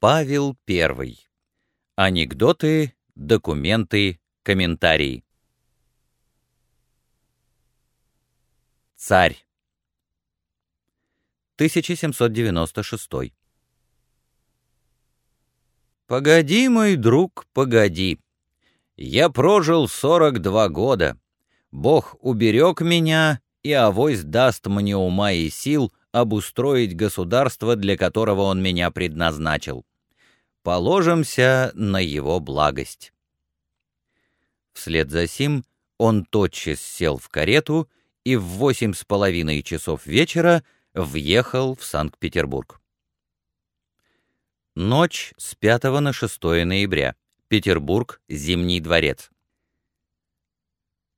Павел I. Анекдоты, документы, комментарии. Царь. 1796. Погоди, мой друг, погоди. Я прожил 42 года. Бог уберег меня, и авось даст мне ума и сил обустроить государство, для которого он меня предназначил. Положимся на его благость. Вслед за сим он тотчас сел в карету и в восемь с половиной часов вечера въехал в Санкт-Петербург. Ночь с 5 на 6 ноября. Петербург, Зимний дворец.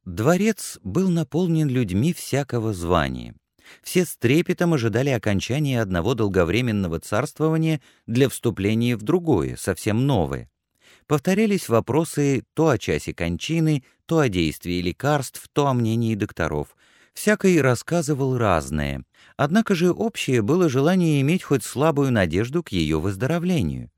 Дворец был наполнен людьми всякого звания. Все с трепетом ожидали окончания одного долговременного царствования для вступления в другое, совсем новое. Повторялись вопросы то о часе кончины, то о действии лекарств, то о мнении докторов. Всякий рассказывал разное, однако же общее было желание иметь хоть слабую надежду к ее выздоровлению.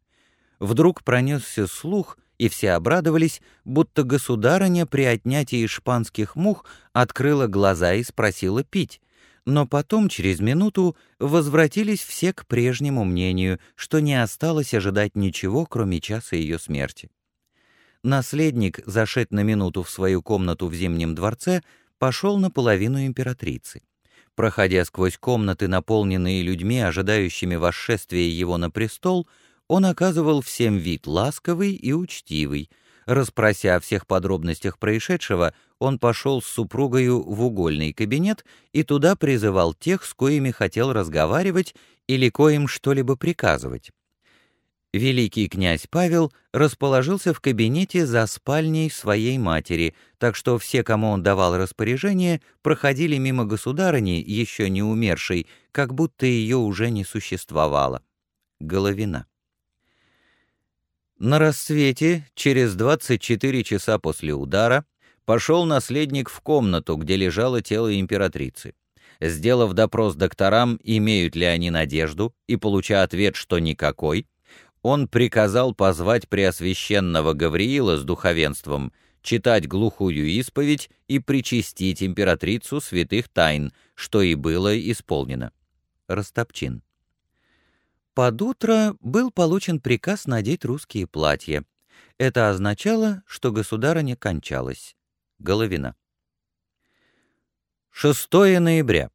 Вдруг пронесся слух, и все обрадовались, будто государыня при отнятии шпанских мух открыла глаза и спросила пить. Но потом, через минуту, возвратились все к прежнему мнению, что не осталось ожидать ничего, кроме часа ее смерти. Наследник, зашед на минуту в свою комнату в Зимнем дворце, пошел наполовину императрицы. Проходя сквозь комнаты, наполненные людьми, ожидающими восшествия его на престол, он оказывал всем вид ласковый и учтивый. Распрося о всех подробностях происшедшего, он пошел с супругою в угольный кабинет и туда призывал тех, с коими хотел разговаривать или коим что-либо приказывать. Великий князь Павел расположился в кабинете за спальней своей матери, так что все, кому он давал распоряжение, проходили мимо государыни, еще не умершей, как будто ее уже не существовало. Головина. На рассвете, через 24 часа после удара, пошел наследник в комнату, где лежало тело императрицы. Сделав допрос докторам, имеют ли они надежду, и получа ответ, что никакой, он приказал позвать Преосвященного Гавриила с духовенством, читать глухую исповедь и причастить императрицу святых тайн, что и было исполнено. Растопчин. Под утро был получен приказ надеть русские платья. Это означало, что государыня кончалась. Головина. 6 ноября.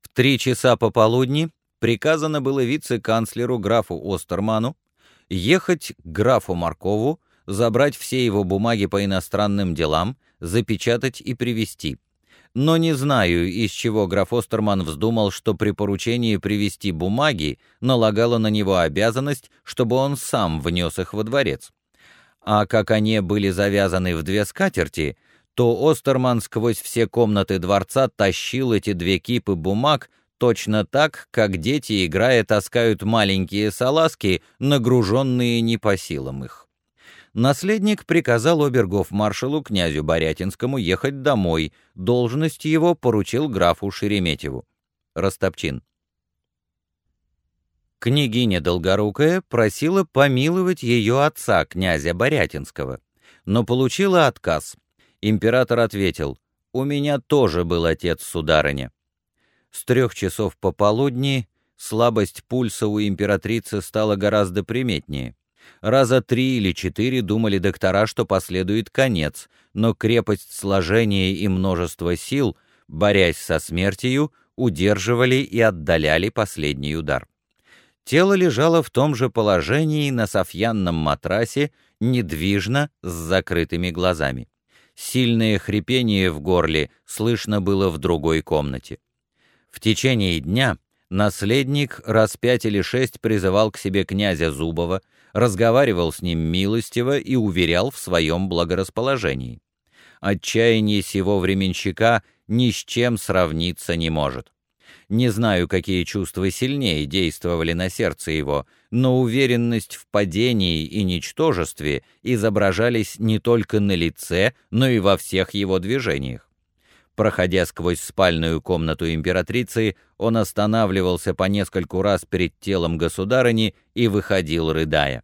В три часа пополудни приказано было вице-канцлеру графу Остерману ехать к графу Маркову, забрать все его бумаги по иностранным делам, запечатать и привезти но не знаю, из чего граф Остерман вздумал, что при поручении привести бумаги налагала на него обязанность, чтобы он сам внес их во дворец. А как они были завязаны в две скатерти, то Остерман сквозь все комнаты дворца тащил эти две кипы бумаг точно так, как дети, играя, таскают маленькие салазки, нагруженные не по силам их наследник приказал обергов-маршалу князю Борятинскому ехать домой, должность его поручил графу Шереметьеву. Растопчин. Княгиня Долгорукая просила помиловать ее отца, князя Борятинского, но получила отказ. Император ответил, «У меня тоже был отец, сударыня». С трех часов пополудни слабость пульса у императрицы стала гораздо приметнее. Раза три или четыре думали доктора, что последует конец, но крепость сложения и множество сил, борясь со смертью, удерживали и отдаляли последний удар. Тело лежало в том же положении на софьянном матрасе, недвижно, с закрытыми глазами. Сильное хрипение в горле слышно было в другой комнате. В течение дня наследник раз пять или шесть призывал к себе князя Зубова, разговаривал с ним милостиво и уверял в своем благорасположении. Отчаяние сего временщика ни с чем сравниться не может. Не знаю, какие чувства сильнее действовали на сердце его, но уверенность в падении и ничтожестве изображались не только на лице, но и во всех его движениях. Проходя сквозь спальную комнату императрицы, он останавливался по нескольку раз перед телом государыни и выходил, рыдая.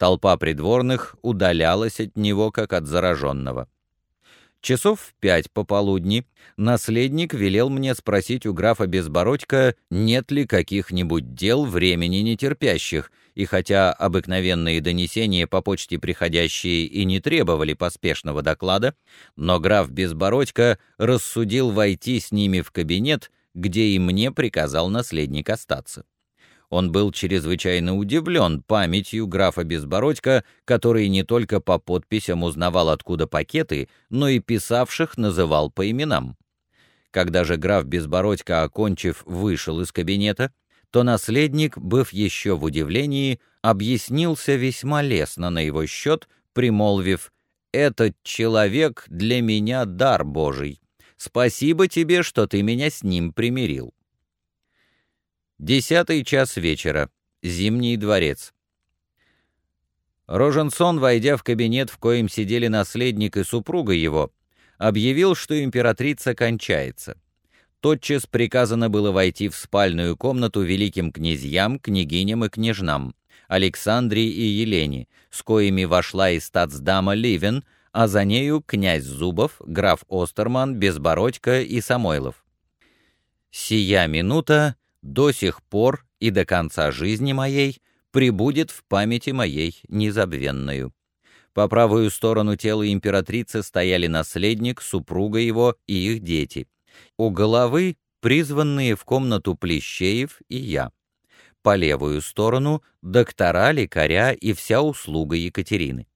Толпа придворных удалялась от него, как от зараженного. Часов в пять пополудни наследник велел мне спросить у графа Безбородька, нет ли каких-нибудь дел времени нетерпящих, и хотя обыкновенные донесения по почте приходящие и не требовали поспешного доклада, но граф Безбородько рассудил войти с ними в кабинет, где и мне приказал наследник остаться. Он был чрезвычайно удивлен памятью графа Безбородько, который не только по подписям узнавал, откуда пакеты, но и писавших называл по именам. Когда же граф Безбородько, окончив, вышел из кабинета, то наследник, быв еще в удивлении, объяснился весьма лестно на его счет, примолвив «Этот человек для меня дар Божий. Спасибо тебе, что ты меня с ним примирил». Десятый час вечера. Зимний дворец. Роженсон, войдя в кабинет, в коем сидели наследник и супруга его, объявил, что императрица кончается тотчас приказано было войти в спальную комнату великим князьям, княгиням и княжнам, Александре и Елене, с коими вошла и статсдама Ливен, а за нею князь Зубов, граф Остерман, Безбородько и Самойлов. «Сия минута до сих пор и до конца жизни моей прибудет в памяти моей незабвенную». По правую сторону тела императрицы стояли наследник, супруга его и их дети — у головы призванные в комнату Плещеев и я. По левую сторону доктора, лекаря и вся услуга Екатерины.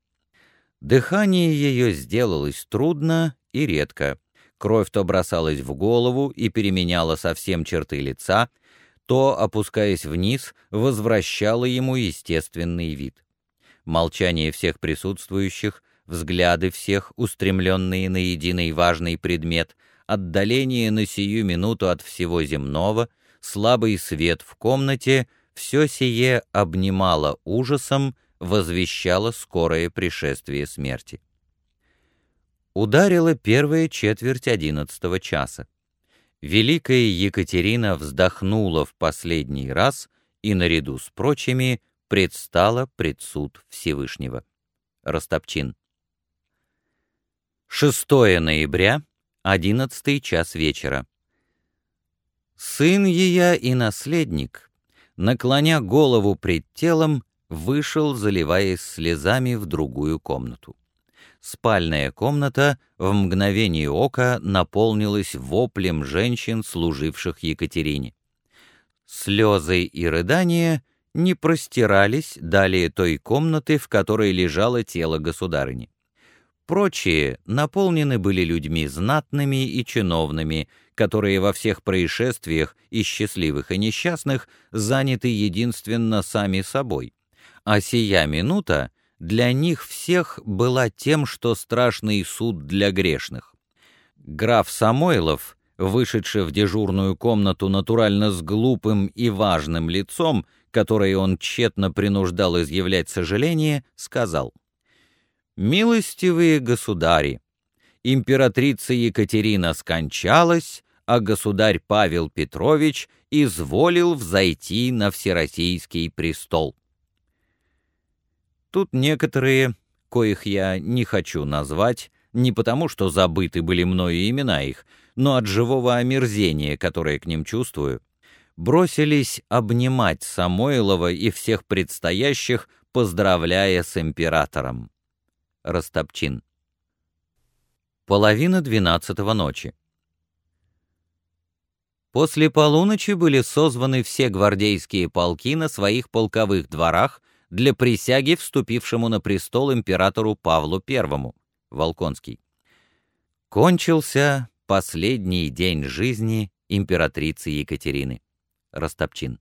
Дыхание ее сделалось трудно и редко. Кровь то бросалась в голову и переменяла совсем черты лица, то, опускаясь вниз, возвращала ему естественный вид. Молчание всех присутствующих, взгляды всех, устремленные на единый важный предмет, отдаление на сию минуту от всего земного, слабый свет в комнате, все сие обнимало ужасом, возвещало скорое пришествие смерти. Ударила первая четверть одиннадцатого часа. Великая Екатерина вздохнула в последний раз и, наряду с прочими, предстала пред суд Всевышнего. Ростопчин. 6 ноября Одиннадцатый час вечера. Сын ее и наследник, наклоня голову пред телом, вышел, заливаясь слезами, в другую комнату. Спальная комната в мгновение ока наполнилась воплем женщин, служивших Екатерине. Слезы и рыдания не простирались далее той комнаты, в которой лежало тело государыни. Прочие наполнены были людьми знатными и чиновными, которые во всех происшествиях, и счастливых, и несчастных, заняты единственно сами собой. А сия минута для них всех была тем, что страшный суд для грешных. Граф Самойлов, вышедший в дежурную комнату натурально с глупым и важным лицом, которое он тщетно принуждал изъявлять сожаление, сказал — «Милостивые государи, императрица Екатерина скончалась, а государь Павел Петрович изволил взойти на всероссийский престол». Тут некоторые, коих я не хочу назвать, не потому что забыты были мною имена их, но от живого омерзения, которое к ним чувствую, бросились обнимать Самойлова и всех предстоящих, поздравляя с императором. Растопчин. Половина двенадцатого ночи. После полуночи были созваны все гвардейские полки на своих полковых дворах для присяги вступившему на престол императору Павлу I, Волконский. Кончился последний день жизни императрицы Екатерины. Растопчин.